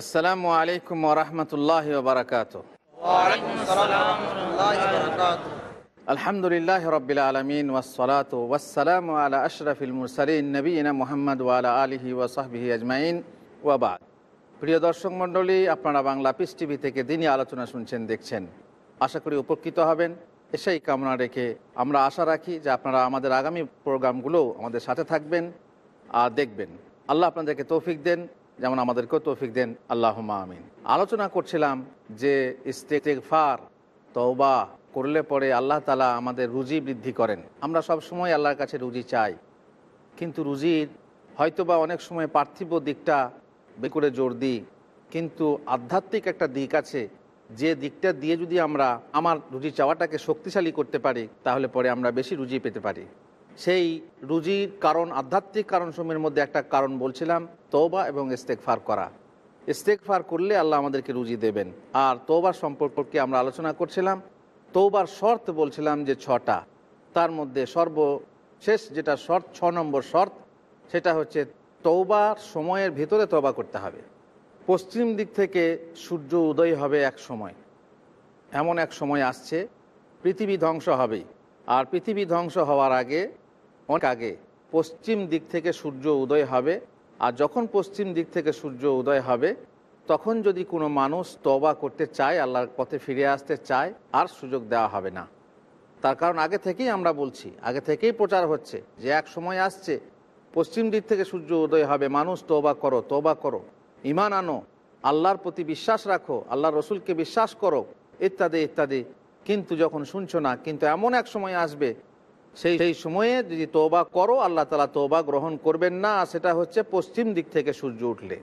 আসসালামু আলাইকুম রহমতুল্লাহ বারকাত আলহামদুলিল্লাহ রবিল আলমিন ওসলাত ওয়াসালাম আলা আশরফিল মুরসালিন নবীনা মোহাম্মদ ওয়ালা আলহি ওয়াসাহবিহি আজমাইন ওয়াবাদ প্রিয় দর্শক মণ্ডলী, আপনারা বাংলা পিস টিভি থেকে দিনই আলোচনা শুনছেন, দেখছেন। আশা করি উপকৃত হবেন। এসেই কামনা রেখে আমরা আশা রাখি যে আপনারা আমাদের আগামী প্রোগ্রামগুলো আমাদের সাথে থাকবেন আর দেখবেন। আল্লাহ আপনাদেরকে তৌফিক দেন। যেমন আমাদেরকেও তৌফিক দেন আল্লাহ আমিন। আলোচনা করছিলাম যে ইস্তেকফার তওবা করলে পরে আল্লাহ তালা আমাদের রুজি বৃদ্ধি করেন। আমরা সব সময় আল্লাহর কাছে রুজি চাই, কিন্তু রুজির হয়তোবা অনেক সময় পার্থিব দিকটা করে জোর দিই, কিন্তু আধ্যাত্মিক একটা দিক আছে, যে দিকটা দিয়ে যদি আমরা আমার রুজি চাওয়াটাকে শক্তিশালী করতে পারি, তাহলে পরে আমরা বেশি রুজি পেতে পারি। সেই রুজির কারণ, আধ্যাত্মিক কারণসমূহের মধ্যে একটা কারণ বলছিলাম তৌবা এবং ইস্তেকফার করা। ইস্তেকফার করলে আল্লাহ আমাদেরকে রুজি দেবেন। আর তৌবার সম্পর্কে আমরা আলোচনা করছিলাম তৌবার শর্ত বলছিলাম যে ছটা। তার মধ্যে সর্বশেষ যেটা শর্ত, ছ নম্বর শর্ত, সেটা হচ্ছে তৌবার সময়ের ভিতরে তৌবা করতে হবে। পশ্চিম দিক থেকে সূর্য উদয় হবে এক সময়। এমন এক সময় আসছে, পৃথিবী ধ্বংস হবেই। আর পৃথিবী ধ্বংস হওয়ার আগে অনেক আগে পশ্চিম দিক থেকে সূর্য উদয় হবে, আর যখন পশ্চিম দিক থেকে সূর্য উদয় হবে, তখন যদি কোনো মানুষ তবা করতে চায়, আল্লাহর পথে ফিরে আসতে চায়, আর সুযোগ দেওয়া হবে না। তার কারণ আগে থেকেই আমরা বলছি, আগে থেকেই প্রচার হচ্ছে যে এক সময় আসছে, পশ্চিম দিক থেকে সূর্য উদয় হবে, মানুষ তোবা করো তোবা করো ইমান আনো, আল্লাহর প্রতি বিশ্বাস রাখো আল্লাহ রসুলকে বিশ্বাস করো, ইত্যাদি ইত্যাদি। কিন্তু যখন শুনছো না, কিন্তু এমন এক সময় আসবে সেই সেই সময়ে যদি তোবা করো, আল্লাহ তালা তোবা গ্রহণ করবেন না সেটা হচ্ছে পশ্চিম দিক থেকে সূর্য উঠলে।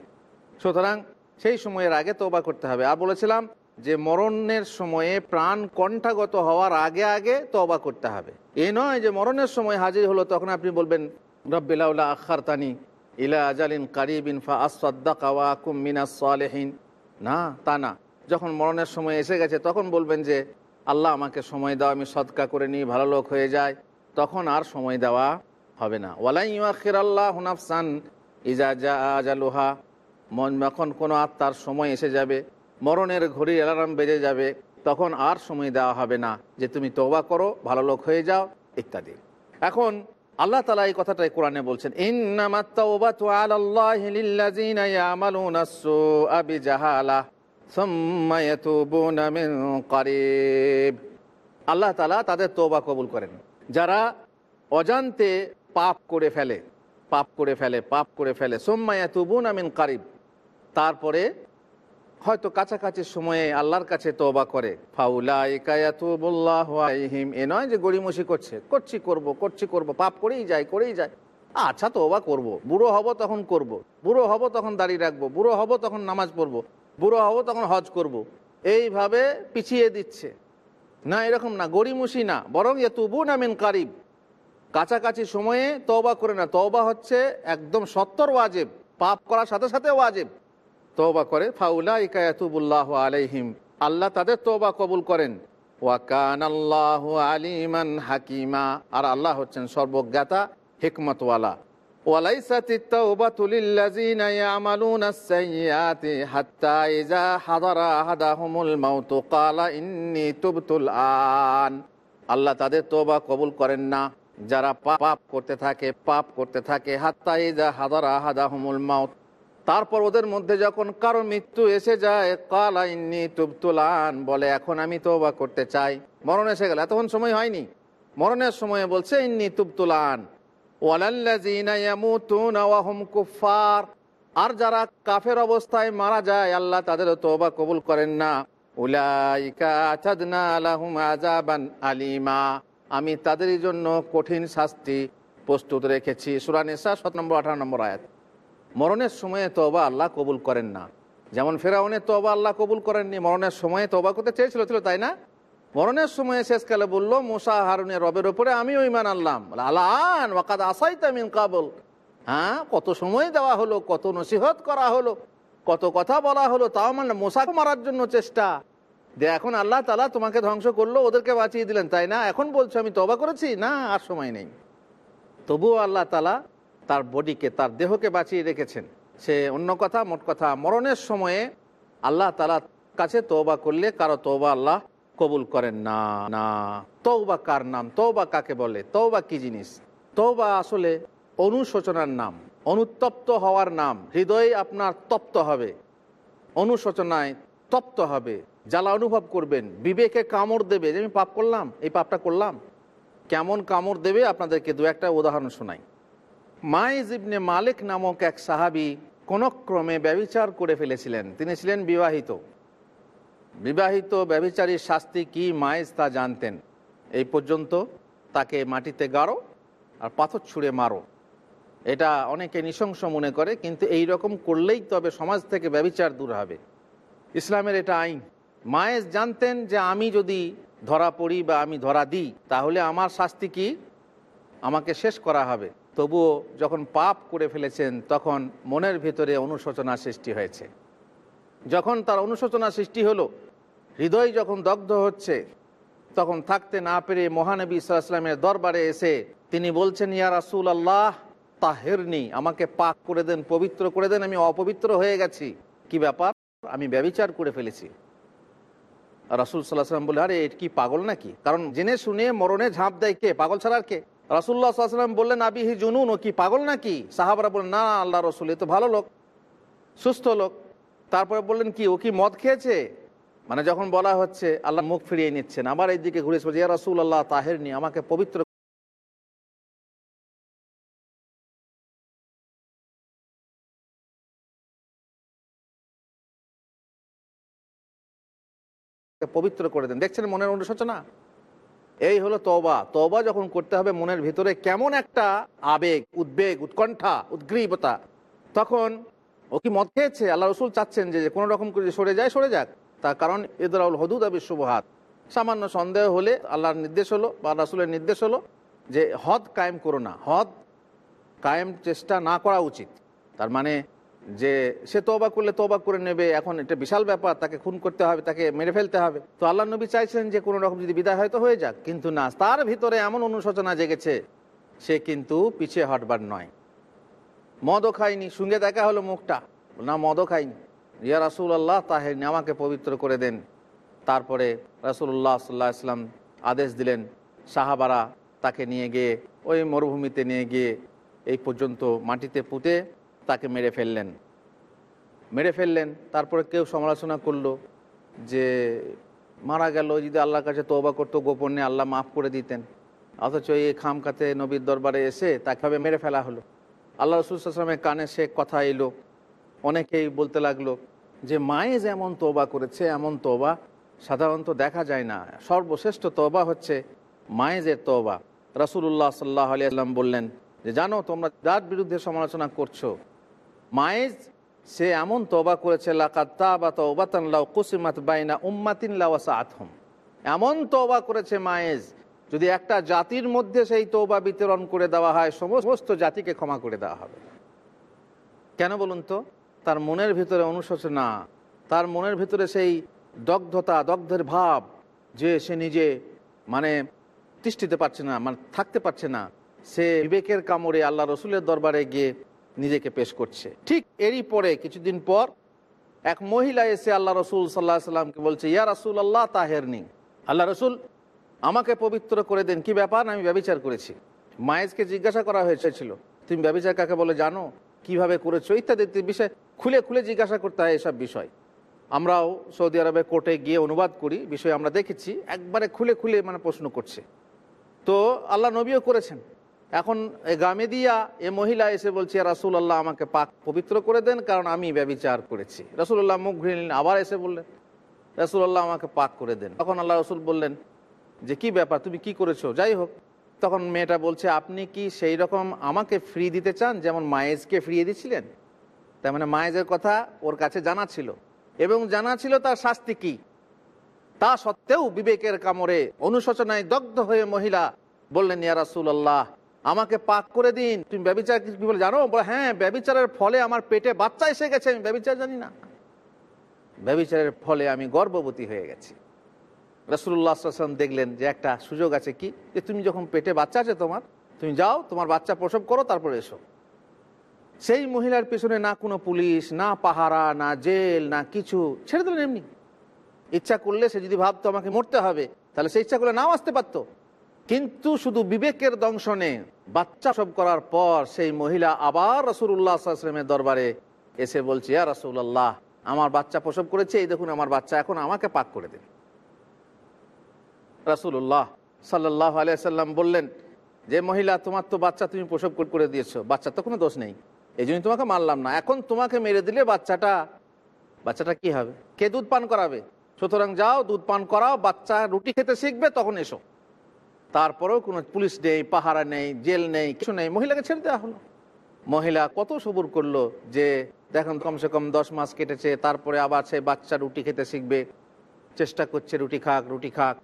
সুতরাং সেই সময়ের আগে তোবা করতে হবে। আর বলেছিলাম যে মরণের সময়ে প্রাণ কণ্ঠাগত হওয়ার আগে আগে তবা করতে হবে। এ নয় যে মরণের সময় হাজির হলো, তখন আপনি বলবেন রব্বিলাউলা আখার তানি ইলা আজালিন কারিবিন ফা আসদ্দাকাওয়া কুমিনা সালেহীন। না, তা না। যখন মরণের সময় এসে গেছে, তখন বলবেন যে, আল্লাহ আমাকে সময় দাও, আমি সৎকা করে নিই, ভালো লোক হয়ে যায় তখন আর সময় দেওয়া হবে না। ওয়ালাই আল্লাহ হুনাফসান ইজা জা আজালুহা। মন যখন কোনো আত্মার সময় এসে যাবে, মরণের ঘড়ি অ্যালার্ম বেজে যাবে, তখন আর সময় দেওয়া হবে না যে তুমি তওবা করো, ভালো লোক হয়ে যাও, ইত্যাদি। এখন আল্লাহ তালা এই কথাটাই কোরআনে বলছেন আল্লাহ তালা তাদের তোবা কবুল করেন। যারা অজান্তে পাপ করে ফেলে, পাপ করে ফেলে, পাপ করে ফেলে সোম্মায়াতুবুন আমিন কারিব, তারপরে হয়তো কাছাকাছি সময়ে আল্লাহর কাছে তোবা করে ফাউলাহিম এ নয় যে গড়িমসি করছে, করছি করব করছি করব, পাপ করেই যায় করেই যায় আচ্ছা তোবা করব। বুড়ো হব তখন করব। বুড়ো হব তখন দাঁড়িয়ে রাখব, বুড়ো হব তখন নামাজ পড়ব, বুড়ো হব তখন হজ করব। এইভাবে পিছিয়ে দিচ্ছে না, এরকম না, গড়িমসি না, বরং এ তুবু নামিন কারিব। কাছাকাছি সময়ে তওবা করে না, তওবা হচ্ছে একদম সত্তর ওয়াজেব, পাপ করার সাথে সাথে ওয়াজেব। তওবা করে ফাউলা ইকায়াতুবুল্লাহ আলাইহিম, আল্লাহ তাদের তওবা কবুল করেন। ওয়াকান আল্লাহ আলিমান হাকিমা, আর আল্লাহ হচ্ছেন সর্বজ্ঞাতা, হিকমতওয়ালা। وليست التوبة للذين يعملون السيئات حتى إذا حضر أحدهم الموت قال إني تبت الآن আল্লাহ তাদের তোবা কবুল করেন না যারা পাপ করতে থাকে পাপ করতে থাকে হাত্তা ইজা হাদারা হাদাহুমুল মাউত তারপর ওদের মধ্যে যখন কারো মৃত্যু এসে যায় কালা ইন্নি তুবতুলান বলে এখন আমি তোবা করতে চাই মরণ এসে গেল এতক্ষণ সময় হয়নি মরণের সময়ে বলছে ইন্নি তুবতুলান আর যারা কাফের অবস্থায় মারা যায়, আল্লাহ তাদেরও তোবা কবুল করেন না। আলিমা। আমি তাদের জন্য কঠিন শাস্তি প্রস্তুত রেখেছি। সুরানেসা সত নম্বর, আঠারো নম্বর আয়াত। মরণের সময়ে তোবা আল্লাহ কবুল করেন না। যেমন ফেরাউনের তোবা আল্লাহ কবুল করেননি, মরণের সময়ে তোবা করতে চেয়েছিল, ছিল তাই না? মরণের সময় শেষকালে বলল, মোসা হারুনের রবের উপরে আমিও ইমান আনলাম। আলান, ওয়াকাদ আসাই তামিন কাবল। হ্যাঁ কত সময় দেওয়া হলো, কত নসিহত করা হলো, কত কথা বলা হলো, তাও মানে মোসাকে মারার জন্য চেষ্টা। যে এখন আল্লাহ তালা তোমাকে ধ্বংস করল, ওদেরকে বাঁচিয়ে দিলেন, তাই না? এখন বলছো, আমি তবা করেছি? না, আর সময় নেই। তবুও আল্লাহ তালা তার বডিকে, তার দেহকে বাঁচিয়ে রেখেছেন। সে অন্য কথা, মোট কথা, মরণের সময়ে আল্লাহ তালা কাছে তৌবা করলে কারও তৌবা আল্লাহ কবুল করেন না না। তৌবা কার নাম? তৌবা কাকে বলে? তৌবা কি জিনিস? তৌবা আসলে অনুশোচনার নাম, অনুতপ্ত হওয়ার নাম। হৃদয়ে আপনার তপ্ত হবে, অনুশোচনায় তপ্ত হবে। জ্বালা অনুভব করবেন, বিবেকে কামড় দেবে। যে আমি পাপ করলাম, এই পাপটা করলাম। কেমন কামড় দেবে? আপনাদেরকে দু একটা উদাহরণ শোনাই। মাইজ ইবনে মালিক নামক এক সাহাবি কোন ক্রমে ব্যবিচার করে ফেলেছিলেন। তিনি ছিলেন বিবাহিত। বিবাহিত ব্যবিচারীর শাস্তি কি মায়েজ তা জানতেন। এই পর্যন্ত তাকে মাটিতে গাড়ো আর পাথর ছুঁড়ে মারো। এটা অনেকে নৃশংস মনে করে, কিন্তু এই রকম করলেই তবে সমাজ থেকে ব্যবিচার দূর হবে। ইসলামের এটা আইন। মায়েজ জানতেন যে আমি যদি ধরা পড়ি বা আমি ধরা দিই, তাহলে আমার শাস্তি কি? আমাকে শেষ করা হবে। তবুও যখন পাপ করে ফেলেছেন, তখন মনের ভিতরে অনুশোচনা সৃষ্টি হয়েছে। যখন তার অনুশোচনা সৃষ্টি হলো হৃদয় যখন দগ্ধ হচ্ছে, তখন থাকতে না পেরে মহানবী ইসলামের দরবারে এসে তিনি বলছেন, ইয়া রাসুল আল্লাহ তাহেরনি, আমাকে পাক করে দেন, পবিত্র করে দেন, আমি অপবিত্র হয়ে গেছি। কি ব্যাপার? আমি ব্যবিচার করে ফেলেছি। রাসুল সাল্লাহাম বলে আরে এর কি পাগল নাকি? কারণ জেনে শুনে মরণে ঝাঁপ দেয় কে? পাগল ছাড়া আর কে? রাসুল্লাহ সাল্লাম বললেন আবিহি জুনুন, ও কি পাগল নাকি? সাহাবারা বললেন, না আল্লাহ রসুল, এ তো ভালো লোক, সুস্থ লোক। তারপরে বললেন, কি, ও কি মদ খেয়েছে? মানে যখন বলা হচ্ছে, আল্লাহ মুখ ফিরিয়ে নিচ্ছেন, আবার এই দিকে ঘুরে ইয়া রাসুল আল্লাহ তাহেরনি, আমাকে পবিত্র পবিত্র করে দেন। দেখছেন মনের অনুশোচনা এই হলো তবা তবা যখন করতে হবে, মনের ভিতরে কেমন একটা আবেগ, উদ্বেগ, উৎকণ্ঠা, উদ্গ্রীবতা, তখন ও কি মদ খেয়েছে? আল্লাহ রসুল চাচ্ছেন যে কোনো রকম করে সরে যায়, সরে যাক। তার কারণ ইদরাউল হদুদ আবি শুভহাত সামান্য সন্দেহ হলে আল্লাহর নির্দেশ হলো বা রাসুলের নির্দেশ হলো যে হদ কায়েম করো না। হদ কায়েম চেষ্টা না করা উচিত। তার মানে যে সে তোবা করলে তোবা করে নেবে, এখন এটা বিশাল ব্যাপার, তাকে খুন করতে হবে, তাকে মেরে ফেলতে হবে। তো আল্লাহ নবী চাইছেন যে কোনো রকম যদি বিদায় হয়তো হয়ে যাক, কিন্তু না, তার ভিতরে এমন অনুশোচনা জেগেছে, সে কিন্তু পিছিয়ে হটবার নয়। মদও খায়নি, সঙ্গে দেখা হলো মুখটা। না, মদও খাইনি ইয়া রাসুল আল্লাহ তাহেরনি আমাকে পবিত্র করে দেন। তারপরে রাসুল্লাহ সাল্লাহ ইসলাম আদেশ দিলেন, সাহাবারা তাকে নিয়ে গিয়ে, ওই মরুভূমিতে নিয়ে গিয়ে এই পর্যন্ত মাটিতে পুঁতে তাকে মেরে ফেললেন। মেরে ফেললেন, তারপরে কেউ সমালোচনা করল যে, মারা গেল, যদি আল্লাহর কাছে তোবা করতো গোপনে আল্লাহ মাফ করে দিতেন। অথচ এই খামকাতে নবীর দরবারে এসে তাকে মেরে ফেলা হলো? আল্লাহ রসুলামের কানে সে কথা এলো, অনেকেই বলতে লাগল যে মায়ে যেমন তোবা করেছে, এমন তোবা সাধারণত দেখা যায় না। সর্বশ্রেষ্ঠ তোবা হচ্ছে মায়েজের তোবা রসুল্লাহ সাল্লাহ আলিয়াল্লাম বললেন যে, জানো, তোমরা যার বিরুদ্ধে সমালোচনা করছ মায়েজ সে এমন তোবা করেছে কুসিমাত বাইনা এমন তোবা করেছে মায়েজ যদি একটা জাতির মধ্যে সেই তোবা বিতরণ করে দেওয়া হয়, সমস্ত জাতিকে ক্ষমা করে দেওয়া হবে। কেন বলুন তো? তার মনের ভিতরে অনুশোচনা, তার মনের ভিতরে সেই দগ্ধতা, দগ্ধের ভাব যে সে নিজে মানে তিষ্ঠিতে পারছে না মানে থাকতে পারছে না, সে বিবেকের কামড়ে আল্লাহ রসুলের দরবারে গিয়ে নিজেকে পেশ করছে। ঠিক এরই পরে, কিছুদিন পর, এক মহিলা এসে আল্লাহ রসুল সাল্লাহ সাল্লামকে বলছে, ইয়া রসুল আল্লাহ তাহেরনি। আল্লাহ রসুল, আমাকে পবিত্র করে দেন। কি ব্যাপার? আমি ব্যবচার করেছি। মায়েজকে জিজ্ঞাসা করা হয়েছিল, তুমি ব্যবচার কাকে বলে জানো? কীভাবে করেছ? ইত্যাদি বিষয় খুলে খুলে জিজ্ঞাসা করতে হয় এসব বিষয়। আমরাও সৌদি আরবে কোর্টে গিয়ে অনুবাদ করি, বিষয় আমরা দেখেছি, একবারে খুলে খুলে মানে প্রশ্ন করছে। তো আল্লাহ নবীও করেছেন। এখন গামে দিয়া এ মহিলা এসে বলছে রাসুল আল্লাহ আমাকে পাক পবিত্র করে দেন, কারণ আমি ব্যবচার করেছি। রাসুল্লাহ মুখ ঘুরে নিলেন, আবার এসে বললেন রাসুল্লাহ আমাকে পাক করে দেন। তখন আল্লাহ রসুল বললেন, যে কি ব্যাপার, তুমি কি করেছ? যাই হোক। তখন মেয়েটা বলছে, আপনি কি সেই রকম আমাকে ফ্রি দিতে চান, যেমন মায়েজকে ফ্রিয়ে দিয়েছিলেন তার মানে মায়েজের কথা ওর কাছে জানা ছিল। এবং জানা ছিল তার শাস্তি কি? তা সত্ত্বেও বিবেকের কামড়ে অনুশোচনায় দগ্ধ হয়ে মহিলা বললেন, ইয়া রাসুল আল্লাহ আমাকে পাক করে দিন। তুমি ব্যবচার কি বলে জানো? বলে হ্যাঁ ব্যবচারের ফলে আমার পেটে বাচ্চা এসে গেছে, আমি ব্যবচার জানি না। ব্যবচারের ফলে আমি গর্ভবতী হয়ে গেছি। রসুল্লাহাম দেখলেন যে একটা সুযোগ আছে কি? যে তুমি যখন পেটে বাচ্চা আছে তোমার, তুমি যাও, তোমার বাচ্চা প্রসব করো, তারপরে এসো। সেই মহিলার পেছনে না কোনো পুলিশ, না পাহারা, না জেল, না কিছু। ছেড়ে দিলেন এমনি। ইচ্ছা করলে সে যদি ভাবতো আমাকে মরতে হবে, তাহলে সে ইচ্ছা করলে নাও আসতে পারতো। কিন্তু শুধু বিবেকের দংশনে বাচ্চা সব করার পর সেই মহিলা আবার রসুল্লাহ আসলামের দরবারে এসে বলছে, ইয়া রসুল্লাহ আমার বাচ্চা প্রসব করেছে, এই দেখুন আমার বাচ্চা এখন আমাকে পাক করে দিন। রাসুল্লাহ সাল্লাহ আলিয়া সাল্লাম বললেন, যে মহিলা, তোমার তো বাচ্চা তুমি প্রসব করে- দিয়েছ, বাচ্চার তো কোনো দোষ নেই। এই জন্য তোমাকে মারলাম না। এখন তোমাকে মেরে দিলে বাচ্চাটা বাচ্চাটা কি হবে? কে দুধ পান করাবে? সুতরাং যাও, দুধ পান করাও, বাচ্চা রুটি খেতে শিখবে, তখন এসো। তারপরেও কোনো পুলিশ নেই, পাহারা নেই, জেল নেই, কিছু নেই। মহিলাকে ছেড়ে দেওয়া হলো। মহিলা কত সবুর করল যে, দেখুন, কমসে কম দশ মাস কেটেছে, তারপরে আবার সে বাচ্চা রুটি খেতে শিখবে। চেষ্টা করছে, রুটি খাক রুটি খাক।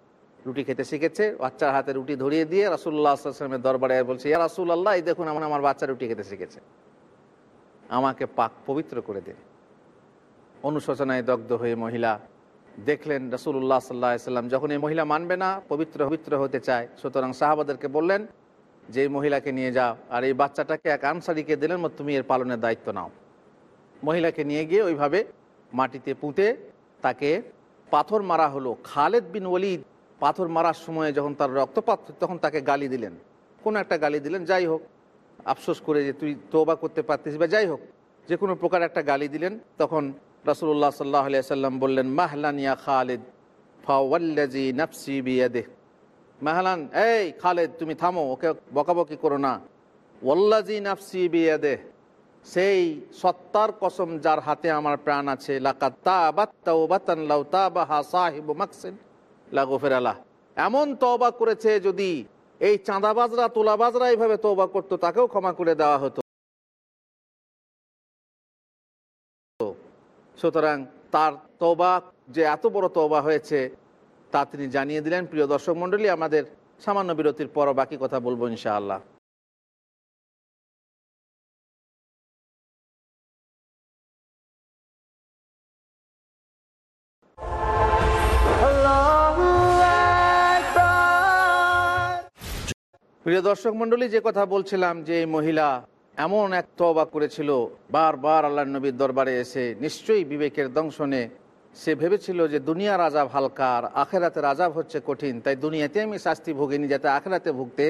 রুটি খেতে শিখেছে, বাচ্চার হাতে রুটি ধরিয়ে দিয়ে রাসুল্লাহ আসলামের দরবারে বলছে, ইয়া রাসুল আল্লাহ এই দেখুন আমার আমার বাচ্চা রুটি খেতে শিখেছে। আমাকে পাক পবিত্র করে দিন। অনুশোচনায় দগ্ধ হয়ে মহিলা দেখলেন রসুল্লাহ সাল্লাহ সাল্লাম, যখন এই মহিলা মানবে না, পবিত্র পবিত্র হতে চায়, সুতরাং সাহাবাদেরকে বললেন, যে মহিলাকে নিয়ে যাও, আর এই বাচ্চাটাকে এক আনসারিকে দিলেন তুমি এর পালনের দায়িত্ব নাও। মহিলাকে নিয়ে গিয়ে ওইভাবে মাটিতে পুঁতে তাকে পাথর মারা হলো। খালেদ বিন ওলিদ পাথর মারার সময়ে যখন তার রক্তপাত, তখন তাকে গালি দিলেন। কোনো একটা গালি দিলেন, যাই হোক আফসোস করে যে তুই তোবা করতে পারতিস বা যাই হোক, যে কোনো প্রকার একটা গালি দিলেন, তখন রাসুল্লাহ সাল্লাহ সাল্লাম বললেন মাহলানিয়া খালেদ ফাওয়াল্লাজি নাফসি বিয়াদে মাহলান, এই খালেদ, তুমি থামো, ওকে বকাবকি করো না। ওয়াল্লাজি নাফসি বিয়াদে সেই সত্তার কসম যার হাতে আমার প্রাণ আছে এমন তবা করেছে যদি এই চাঁদাবাজরা, তোলাবাজরা এইভাবে তৌবা করতো, তাকেও ক্ষমা করে দেওয়া হতো। সুতরাং তার তৌবা যে এত বড় তৌবা হয়েছে, তা তিনি জানিয়ে দিলেন। প্রিয় দর্শক মন্ডলী আমাদের সামান্য বিরতির পর বাকি কথা বলব ইনশাআল্লাহ। প্রিয় দর্শক মন্ডলী যে কথা বলছিলাম যে এই মহিলা এমন এক তবা করেছিল, বারবার আল্লাহ নবীর দরবারে এসে নিশ্চয়ই বিবেকের দংশনে সে ভেবেছিল যে দুনিয়ার আজাব হালকা আর আখেরাতের আজাব হচ্ছে কঠিন, তাই দুনিয়াতে আমি শাস্তি ভোগিনি যাতে আখেরাতে ভুগতে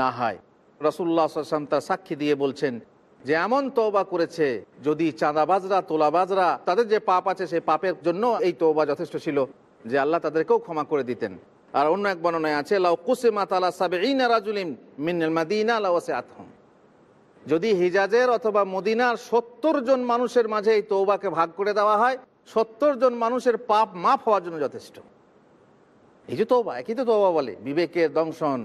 না হয়। রসুল্লাহ আসলাম তার সাক্ষী দিয়ে বলছেন, যে এমন তওবা করেছে, যদি চাঁদাবাজরা, তোলাবাজরা, তাদের যে পাপ আছে, সেই পাপের জন্য এই তওবা যথেষ্ট ছিল, যে আল্লাহ তাদেরকেও ক্ষমা করে দিতেন। আর অন্য এক বর্ণনায় আছে, লাউ কুসিমা তালা সাবেইনা রাজুলিম মিনাল মাদিনা লাওয়াসে আতহম যদি হিজাজের অথবা মদিনার সত্তর জন মানুষের মাঝে এই তৌবাকে ভাগ করে দেওয়া হয়, সত্তর জন মানুষের পাপ মাফ হওয়ার জন্য যথেষ্ট। এই যে তৌবা একই তো তৌবা বলে, বিবেকের দংশন,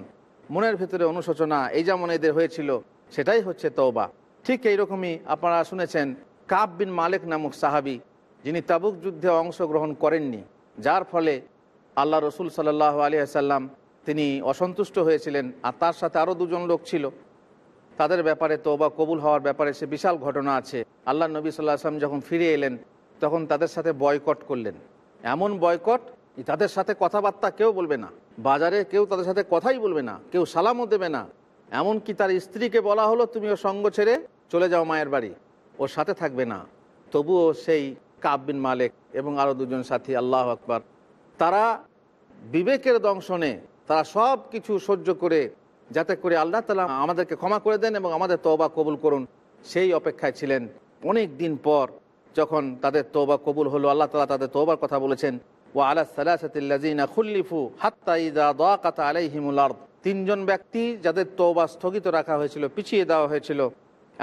মনের ভেতরে অনুশোচনা, এই যেমন এদের হয়েছিল, সেটাই হচ্ছে তৌবা ঠিক এইরকমই আপনারা শুনেছেন কাব বিন মালিক নামক সাহাবি, যিনি তাবুক যুদ্ধে অংশগ্রহণ করেননি, যার ফলে আল্লাহ রসুল সাল্লাহ আলী আসাল্লাম তিনি অসন্তুষ্ট হয়েছিলেন আর তার সাথে আরও দুজন লোক ছিল। তাদের ব্যাপারে তোবা কবুল হওয়ার ব্যাপারে সে বিশাল ঘটনা আছে। আল্লাহ নবী সাল্লাহ আসলাম যখন ফিরে এলেন, তখন তাদের সাথে বয়কট করলেন। এমন বয়কট তাদের সাথে কথাবার্তা কেউ বলবে না, বাজারে কেউ তাদের সাথে কথাই বলবে না, কেউ সালামও দেবে না। এমনকি তার স্ত্রীকে বলা হলো, তুমি ও সঙ্গ ছেড়ে চলে যাও মায়ের বাড়ি ওর সাথে থাকবে না। তবুও সেই কাব্বিন মালিক এবং আরও দুজন সাথী, আল্লাহ আকবর তারা বিবেকের দংশনে তারা সব কিছু সহ্য করে, যাতে করে আল্লাহ তালা আমাদেরকে ক্ষমা করে দেন এবং আমাদের তওবা কবুল করুন। সেই অপেক্ষায় ছিলেন অনেক দিন পর যখন তাদের তওবা কবুল হলো, আল্লাহ তালা তাদের তওবার কথা বলেছেন ও আলা সালাসাতিল্লাজিনা খুল্লিফু তিনজন ব্যক্তি যাদের তওবা স্থগিত রাখা হয়েছিল, পিছিয়ে দেওয়া হয়েছিল,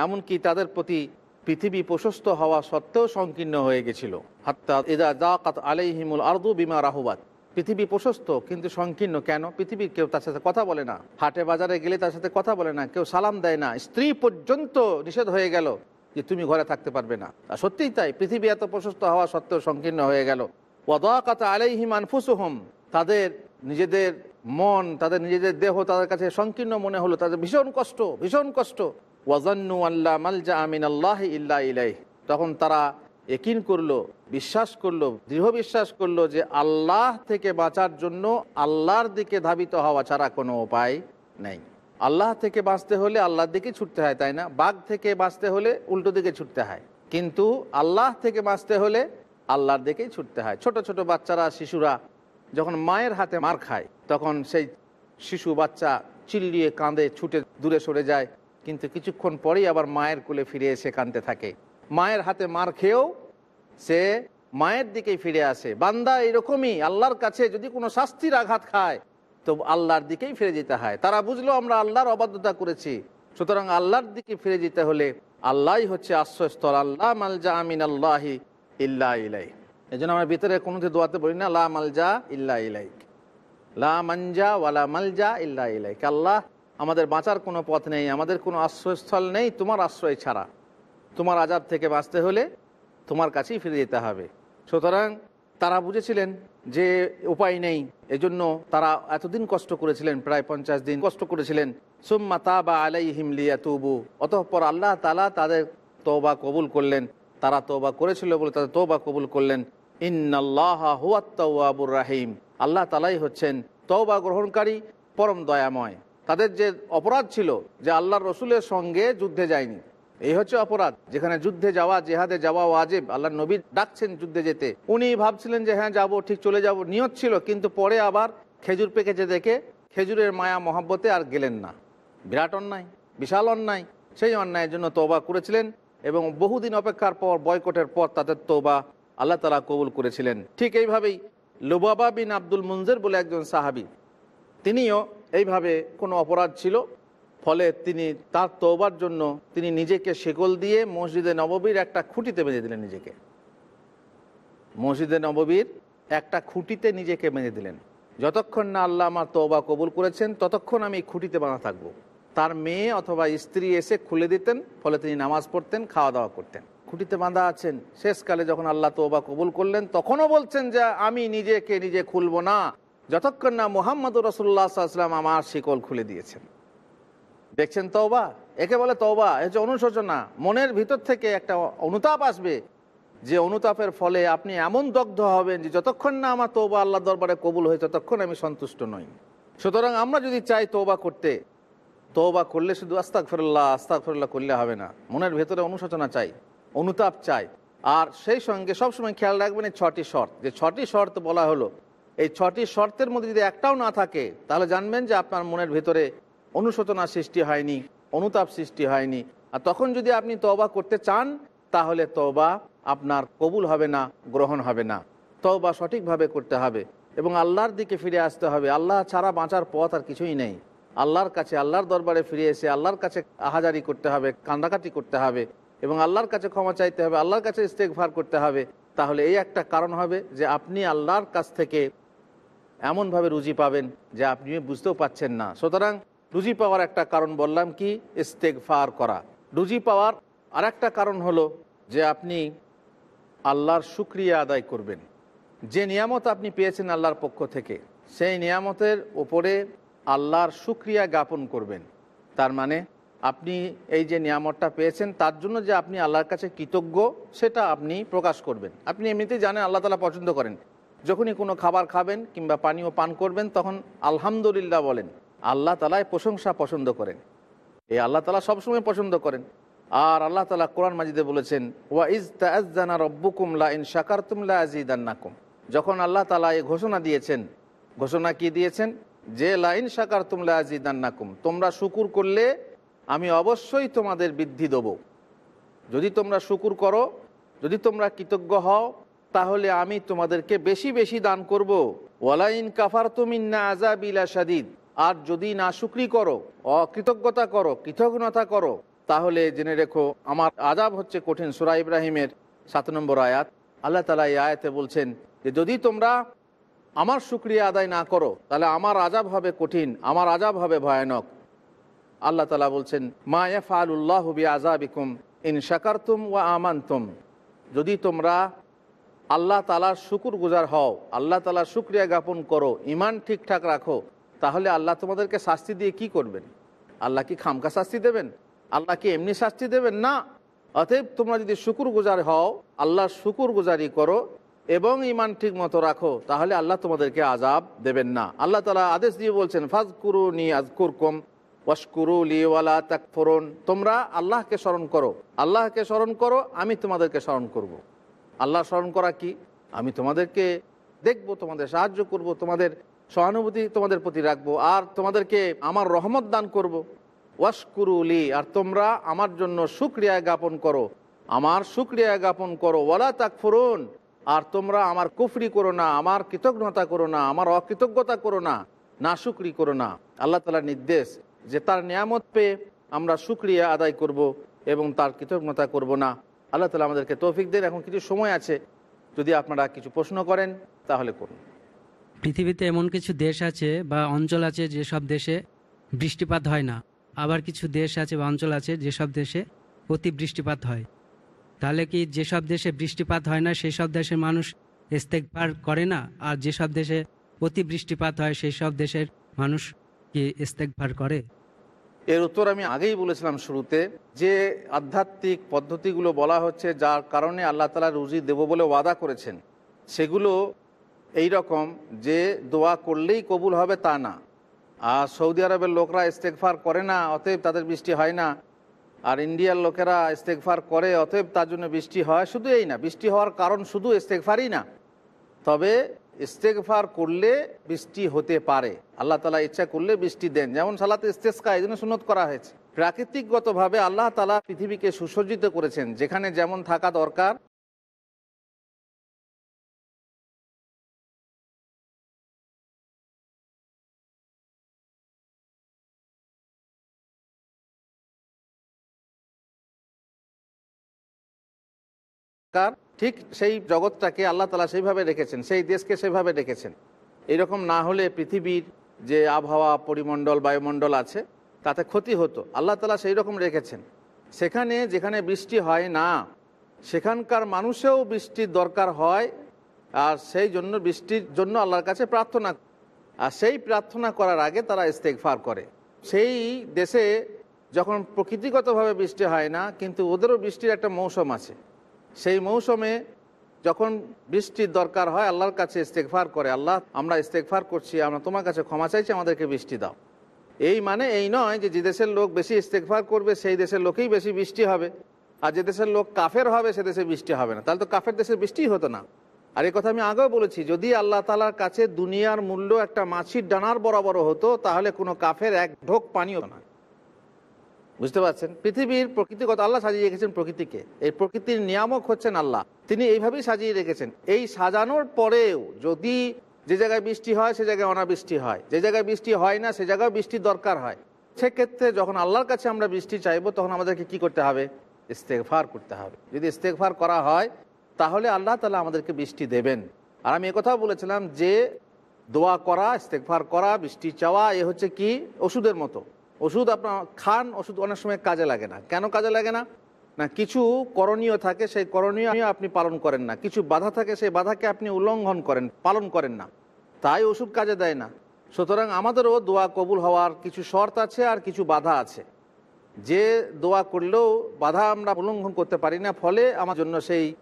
এমনকি তাদের প্রতি পৃথিবী প্রশস্ত হওয়া সত্ত্বেও সংকীর্ণ হয়ে গেছিল। হাত্তা ইদা দাকাত আলাইহিমুল আরদু বিমা রাহুবাত। পৃথিবী প্রশস্ত, কিন্তু সংকীর্ণ কেন? পৃথিবীর কেউ তার সাথে কথা বলে না। হাটে বাজারে গেলে তার সাথে কথা বলে না, কেউ সালাম দেয় না। স্ত্রী পর্যন্ত নিষেধ হয়ে গেল যে তুমি ঘরে থাকতে পারবে না। আর সত্যিই তাই, পৃথিবী এত প্রশস্ত হওয়া সত্ত্বেও সংকীর্ণ হয়ে গেল। ওয়াদাকাত আলাইহিম আনফুসুহুম, তাদের নিজেদের মন, তাদের নিজেদের দেহ তাদের কাছে সংকীর্ণ মনে হলো, তাদের ভীষণ কষ্ট ভীষণ কষ্ট। ওয়াজান্নু আল্লাহ মালজা আমিন আল্লাহ ইল্লা ইলাই তখন তারা একিন করল, বিশ্বাস করল, দৃঢ় বিশ্বাস করল যে আল্লাহ থেকে বাঁচার জন্য আল্লাহর দিকে ধাবিত হওয়া ছাড়া কোনো উপায় নেই। আল্লাহ থেকে বাঁচতে হলে আল্লাহর দিকে ছুটতে হয়, তাই না? বাঘ থেকে বাঁচতে হলে উল্টো দিকে ছুটতে হয়। কিন্তু আল্লাহ থেকে বাঁচতে হলে আল্লাহর দিকেই ছুটতে হয়। ছোট ছোট বাচ্চারা, শিশুরা যখন মায়ের হাতে মার খায়, তখন সেই শিশু বাচ্চা চিল্লিয়ে কাঁদে, ছুটে দূরে সরে যায়। কিন্তু কিছুক্ষণ পরেই আবার মায়ের কোলে ফিরে এসে কাঁদতে থাকে। মায়ের হাতে মার খেয়েও সে মায়ের দিকেই ফিরে আসে। বান্দা এরকমই, আল্লাহর কাছে যদি কোনো শাস্তির আঘাত খায়, তো আল্লাহর দিকেই ফিরে যেতে হয়। তারা বুঝলো, আমরা আল্লাহর অবাধ্যতা করেছি। সুতরাং আল্লাহর দিকে ফিরে যেতে হলে আল্লাহই হচ্ছে আশ্রয়স্থল। আল্লাহ মালজা আমিন আল্লাহি ইল্লা ইলাই এই জন্য আমরা ভিতরে কোনো দোয়াতে বলি না, লা মালজা ইল্লা ইলাইক। লা মানজা ওয়ালা মালজা ইল্লা ইলাইক। আল্লাহ আমাদের বাঁচার কোনো পথ নেই, আমাদের কোনো আশ্রয়স্থল নেই, তোমার আশ্রয় ছাড়া। তোমার আজাব থেকে বাঁচতে হলে তোমার কাছেই ফিরে যেতে হবে। সুতরাং তারা বুঝেছিলেন যে উপায় নেই, এজন্য তারা এতদিন কষ্ট করেছিলেন, প্রায় পঞ্চাশ দিন কষ্ট করেছিলেন। সুম্মা তা বা আলাই হিমলিয়া তুবু অতঃপর আল্লাহ তালা তাদের তৌবা কবুল করলেন। তারা তৌবা করেছিল বলে তাদের তৌবা কবুল করলেন। ইন্নাল্লাহ হুয়াত্তাবুর রাহিম। আল্লাহ তালাই হচ্ছেন তৌবা গ্রহণকারী, পরম দয়াময়। তাদের যে অপরাধ ছিল যে আল্লাহর রসুলের সঙ্গে যুদ্ধে যায়নি, এই হচ্ছে অপরাধ। যেখানে যুদ্ধে যাওয়া, জেহাদে যাওয়া ওয়াজেব আল্লাহ নবী ডাকছেন যুদ্ধে যেতে। উনি ভাবছিলেন যে হ্যাঁ যাব, ঠিক চলে যাব। নিয়ত ছিল, কিন্তু পরে আবার খেজুর পেকেছে দেখে খেজুরের মায়া, মহাব্বতে আর গেলেন না। বিরাট অন্যায়, বিশাল অন্যায়। সেই অন্যায়ের জন্য তোবা করেছিলেন এবং বহুদিন অপেক্ষার পর, বয়কটের পর তাদের তোবা আল্লাহ তালা কবুল করেছিলেন। ঠিক এইভাবেই লোবাবা বিন আব্দুল মুনজের বলে একজন সাহাবি, তিনিও এইভাবে কোনো অপরাধ ছিল? ফলে তিনি তার তৌবার জন্য তিনি নিজেকে শেকল দিয়ে মসজিদে নববীর একটা খুঁটিতে বেঁধে দিলেন নিজেকে। মসজিদে নববীর একটা খুঁটিতে নিজেকে বেঁধে দিলেন। যতক্ষণ না আল্লাহ আমার তৌবা কবুল করেছেন, ততক্ষণ আমি খুঁটিতে বাঁধা থাকব। তার মেয়ে অথবা স্ত্রী এসে খুলে দিতেন, ফলে তিনি নামাজ পড়তেন খাওয়া দাওয়া করতেন। খুঁটিতে বাঁধা আছেন। শেষকালে যখন আল্লাহ তৌবা কবুল করলেন, তখনও বলছেন যে, আমি নিজেকে নিজে খুলবো না। যতক্ষণ না মোহাম্মদ রসুল্লাহ আসলাম আমার শিকল খুলে দিয়েছেন। দেখছেন তওবা? একে বলে তওবা হচ্ছে অনুশোচনা। মনের ভিতর থেকে একটা অনুতাপ আসবে যে অনুতাপের ফলে আপনি এমন দগ্ধ হবেন যে যতক্ষণ না আমার তৌবা আল্লাহ দরবারে কবুল হয়ে ততক্ষণ আমি সন্তুষ্ট নই। সুতরাং আমরা যদি চাই তৌবা করতে তৌবা করলে শুধু আস্তাক ফেরল্লাহ আস্তাক ফেরল্লাহ করলে হবে না। মনের ভেতরে অনুশোচনা চাই, অনুতাপ চাই। আর সেই সঙ্গে সবসময় খেয়াল রাখবেন এই ছটি শর্ত। যে ছটি শর্ত বলা হলো এই ছটি শর্তের মধ্যে যদি একটাও না থাকে, তাহলে জানবেন যে আপনার মনের ভেতরে অনুশোচনা সৃষ্টি হয়নি, অনুতাপ সৃষ্টি হয়নি। আর তখন যদি আপনি তওবা করতে চান, তাহলে তওবা আপনার কবুল হবে না, গ্রহণ হবে না। তওবা সঠিকভাবে করতে হবে এবং আল্লাহর দিকে ফিরে আসতে হবে। আল্লাহ ছাড়া বাঁচার পথ আর কিছুই নেই। আল্লাহর কাছে, আল্লাহর দরবারে ফিরে এসে আল্লাহর কাছে আহাজারি করতে হবে, কান্দাকাটি করতে হবে এবং আল্লাহর কাছে ক্ষমা চাইতে হবে, আল্লাহর কাছে ইস্তেকভার করতে হবে। তাহলে এই একটা কারণ হবে যে আপনি আল্লাহর কাছ থেকে এমনভাবে রুজি পাবেন যে আপনি বুঝতেও পাচ্ছেন না। সুতরাং রুজি পাওয়ার একটা কারণ বললাম কি? ইস্তেকফার করা। রুজি পাওয়ার আর একটা কারণ হলো যে আপনি আল্লাহর শুক্রিয়া আদায় করবেন। যে নিয়ামত আপনি পেয়েছেন আল্লাহর পক্ষ থেকে, সেই নিয়ামতের ওপরে আল্লাহর শুক্রিয়া জ্ঞাপন করবেন। তার মানে আপনি এই যে নিয়ামতটা পেয়েছেন, তার জন্য যে আপনি আল্লাহর কাছে কৃতজ্ঞ, সেটা আপনি প্রকাশ করবেন। আপনি এমনিতেই জানেন আল্লাহ তালা পছন্দ করেন। যখনই কোনো খাবার খাবেন কিংবা পানীয় পান করবেন, তখন আলহামদুলিল্লাহ বলেন। আল্লাহ তালায় প্রশংসা পছন্দ করেন। এই আল্লাহ তালা সবসময় পছন্দ করেন। আর আল্লাহ তালা কোরআন মাজিদে বলেছেন, ওয়া ইজ তাজানা রব্বুকুম লা ইন শাকারতুম লা আজিদান্নাকুম যখন আল্লাহ তালা এই ঘোষণা দিয়েছেন, ঘোষণা কি দিয়েছেন? যে লাইন শাকার তুমলা আজিদান্নাকুম তোমরা শুকুর করলে আমি অবশ্যই তোমাদের বৃদ্ধি দেব। যদি তোমরা শুকুর করো, যদি তোমরা কৃতজ্ঞ হও তাহলে আমি তোমাদেরকে বেশি বেশি দান করব। ওয়ালাইন কাফার তুমিন্না আজাবিলা সাদিদ আর যদি না শুক্রি করো, অকৃতজ্ঞতা করো কৃতজ্ঞতা করো, তাহলে জেনে রেখো, আমার আজাব হচ্ছে কঠিন সুরা ইব্রাহিমের সাত নম্বর আয়াত। আল্লাহ তালা এই আয়াতে বলছেন যে, যদি তোমরা আমার শুক্রিয়া আদায় না করো, তাহলে আমার আজাব হবে কঠিন, আমার আজাব হবে ভয়ানক। আল্লাহ তালা বলছেন, মা এফাল উল্লাহ বি আজাবিকুম ইন শাকারতুম ওয়া আমানতুম। যদি তোমরা আল্লাহ তালার শুকুর গুজার হও, আল্লাহ তালার শুক্রিয়া জ্ঞাপন করো ইমান ঠিকঠাক রাখো, তাহলে আল্লাহ তোমাদেরকে শাস্তি দিয়ে কি করবেন? আল্লাহ কি খামকা শাস্তি দেবেন? আল্লাহ কি এমনি শাস্তি দেবেন? না। অতএব তোমরা যদি শুকুর গুজার হও, আল্লাহর শুকুর গুজারি করো এবং ইমান ঠিক মতো রাখো, তাহলে আল্লাহ তোমাদেরকে আজাব দেবেন না। আল্লাহ তালা আদেশ দিয়ে বলছেন ফাজ কুরু নি আজকুর কম ওয়াশকুরুলি ওয়ালা তাকফরুন। তোমরা আল্লাহকে স্মরণ করো। আল্লাহকে স্মরণ করো, আমি তোমাদেরকে স্মরণ করব। আল্লাহ স্মরণ করা কি? আমি তোমাদেরকে দেখব, তোমাদের সাহায্য করব, তোমাদের সহানুভূতি তোমাদের প্রতি রাখব, আর তোমাদেরকে আমার রহমত দান করব। ওয়াশকুরুলি আর তোমরা আমার জন্য সুক্রিয়া জ্ঞাপন করো। আমার সুক্রিয়া জ্ঞাপন করো। ওয়ালা তাকফরুন, আর তোমরা আমার কুফরি করো না, আমার কৃতজ্ঞতা করো না, আমার অকৃতজ্ঞতা করো না না শুক্রি করো না। আল্লাহ তালার নির্দেশ যে তার নিয়ামত পেয়ে আমরা সুক্রিয়া আদায় করব এবং তার কৃতজ্ঞতা করব না। আল্লাহ তালা আমাদেরকে তৌফিক দেন। এখন কিছু সময় আছে। যদি আপনারা কিছু প্রশ্ন করেন, তাহলে করুন। পৃথিবীতে এমন কিছু দেশ আছে বা অঞ্চল আছে যেসব দেশে বৃষ্টিপাত হয় না। আবার কিছু দেশ আছে বা অঞ্চল আছে যেসব দেশে অতি বৃষ্টিপাত হয়। তাহলে কি যেসব দেশে বৃষ্টিপাত হয় না সেই সব দেশের মানুষ ইস্তেকবার করে না? আর যেসব দেশে অতি বৃষ্টিপাত হয় সেই সব দেশের মানুষ কি ইস্তেকবার করে? এর উত্তর আমি আগেই বলেছিলাম শুরুতে যে আধ্যাত্মিক পদ্ধতিগুলো বলা হচ্ছে যার কারণে আল্লাহ তালা রুজি দেব বলে ওয়াদা করেছেন। সেগুলো এই রকম যে দোয়া করলেই কবুল হবে তা না। আর সৌদি আরবের লোকরা ইস্তেকফার করে না, অতএব তাদের বৃষ্টি হয় না। আর ইন্ডিয়ার লোকেরা ইস্তেকফার করে, অতএব তার জন্য বৃষ্টি হয়। শুধু এই না, বৃষ্টি হওয়ার কারণ শুধু ইস্তেকফারই না। তবে ইস্তেকফার করলে বৃষ্টি হতে পারে। আল্লাহ তালা ইচ্ছা করলে বৃষ্টি দেন। যেমন সালাতে ইস্তেস্কা, এই জন্য সুনত করা হয়েছে। প্রাকৃতিকগতভাবে আল্লাহ তালা পৃথিবীকে সুসজ্জিত করেছেন, যেখানে যেমন থাকা দরকার। কার? ঠিক সেই জগৎটাকে আল্লাহ তালা সেইভাবে রেখেছেন, সেই দেশকে সেভাবে রেখেছেন। এরকম না হলে পৃথিবীর যে আবহাওয়া, পরিমণ্ডল, বায়ুমণ্ডল আছে, তাতে ক্ষতি হতো। আল্লাহ তালা সেই রকম রেখেছেন। সেখানে যেখানে বৃষ্টি হয়, না। সেখানকার মানুষেও বৃষ্টির দরকার হয়, আর সেই জন্য বৃষ্টির জন্য আল্লাহর কাছে প্রার্থনা। আর সেই প্রার্থনা করার আগে তারা ইস্তেকফার করে। সেই দেশে যখন প্রকৃতিগতভাবে বৃষ্টি হয় না, কিন্তু ওদেরও বৃষ্টির একটা মৌসুম আছে। সেই মৌসুমে যখন বৃষ্টির দরকার হয়, আল্লাহর কাছে ইস্তেকফার করে, আল্লাহ, আমরা ইস্তেকফার করছি, আমরা তোমার কাছে ক্ষমা চাইছি, আমাদেরকে বৃষ্টি দাও। এই মানে এই নয় যে যে দেশের লোক বেশি ইস্তেকফার করবে, সেই দেশের লোকেই বেশি বৃষ্টি হবে। আর যে দেশের লোক কাফের হবে, সে দেশে বৃষ্টি হবে না। তাহলে তো কাফের দেশে বৃষ্টি হতো না। আর এই কথা আমি আগেও বলেছি, যদি আল্লাহ তালার কাছে দুনিয়ার মূল্য একটা মাছির ডানার বরাবর হতো, তাহলে কোনো কাফের এক ঢোক পানিও না। বুঝতে পারছেন? পৃথিবীর প্রকৃতিগত, আল্লাহ সাজিয়ে রেখেছেন প্রকৃতিকে। এই প্রকৃতির নিয়ামক হচ্ছেন আল্লাহ। তিনি এইভাবেই সাজিয়ে রেখেছেন। এই সাজানোর পরেও যদি যে জায়গায় বৃষ্টি হয়, সে জায়গায় অনাবৃষ্টি হয়। যে জায়গায় বৃষ্টি হয় না, সে জায়গায় বৃষ্টির দরকার হয়। সেক্ষেত্রে যখন আল্লাহর কাছে আমরা বৃষ্টি চাইব, তখন আমাদেরকে কি করতে হবে? ইস্তেকফার করতে হবে। যদি ইস্তেকফার করা হয়, তাহলে আল্লাহ তালা আমাদেরকে বৃষ্টি দেবেন। আর আমি কথাও বলেছিলাম যে, দোয়া করা ইস্তেকফার করা, বৃষ্টি চাওয়া, এ হচ্ছে কি? ওষুধের মতো। ওষুধ আপনার খান, ওষুধ অনেক সময় কাজে লাগে না। কেন কাজে লাগে না? না, কিছু করণীয় থাকে, সেই করণীয় আপনি পালন করেন না। কিছু বাধা থাকে, সেই বাধাকে আপনি উল্লঙ্ঘন করেন, পালন করেন না। তাই ওষুধ কাজে দেয় না। সুতরাং আমাদেরও দোয়া কবুল হওয়ার কিছু শর্ত আছে আর কিছু বাধা আছে। যে দোয়া করলেও বাধা আমরা উল্লঙ্ঘন করতে পারি না, ফলে আমার জন্য সেই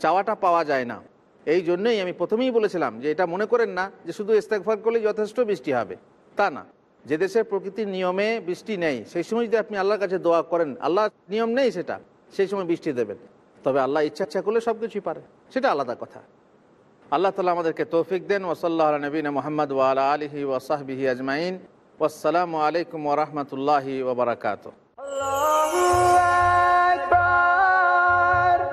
চাওয়াটা পাওয়া যায় না। এই জন্যই আমি প্রথমেই বলেছিলাম যে এটা মনে করেন না যে শুধু ইস্তেকফার করলেই যথেষ্ট বৃষ্টি হবে। তা না। যে দেশের প্রকৃতির নিয়মে বৃষ্টি নেই, সেই সময় যদি আপনি আল্লাহর কাছে দোয়া করেন, আল্লাহ নিয়ম নেই সেটা, সেই সময় বৃষ্টি দেবেন। তবে আল্লাহ ইচ্ছা ইচ্ছা করলে সব কিছুই পারে। সেটা আলাদা কথা। আল্লাহ তালা আমাদেরকে তৌফিক দেন ওসল্লাহ নবীন মোহাম্মদ ওয়ালা আলহি ওসাহবিহি আজমাইন। আসসালামু আলাইকুম ওরহমতুল্লাহি ওবরাকাতু